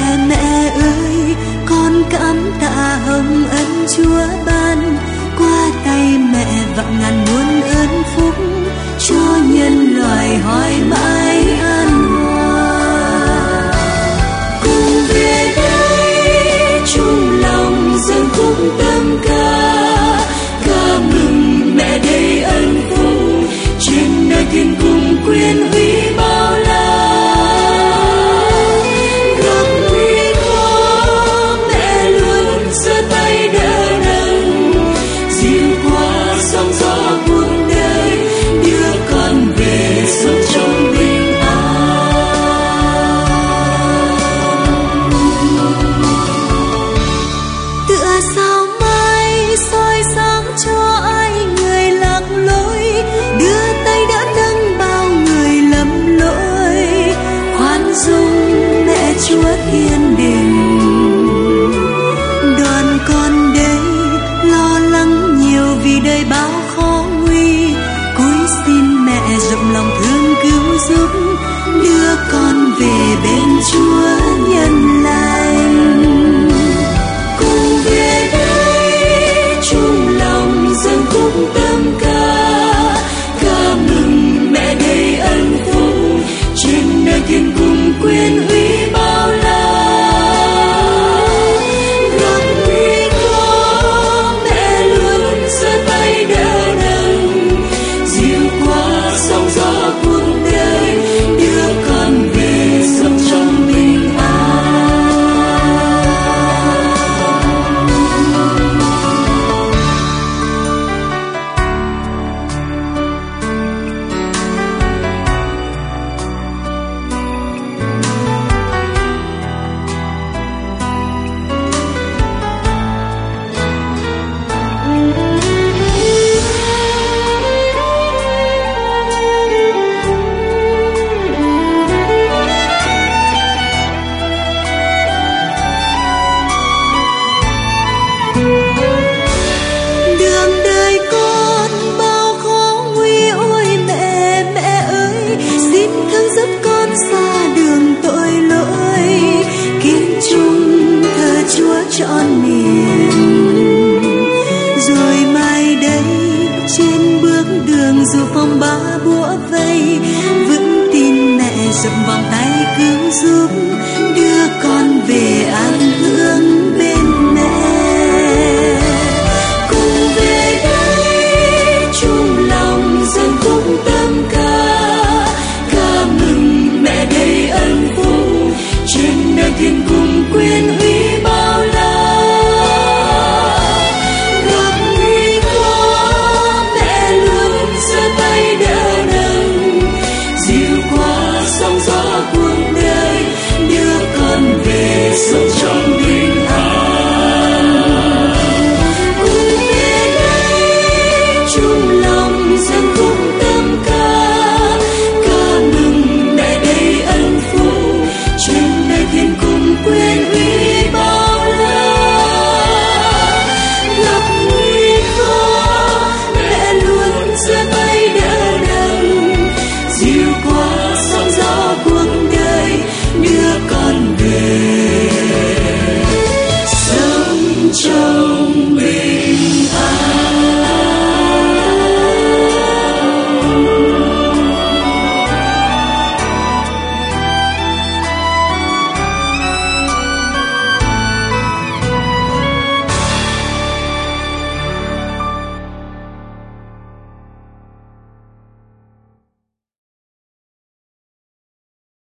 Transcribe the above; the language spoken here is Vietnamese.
mẹ mẹ ơi, con cảm tạ hồng ân chúa ban. Qua tay mẹ vạn ngàn muôn ơn phúc. Về bên chúa. trọn niềm rồi mai đây, trên bước đường dù phong ba búa vây, vững tin mẹ dập vòng tay cứu giúp.